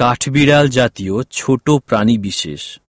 কাঠবিড়াল জাতীয় ছোট প্রাণিবিশেষ।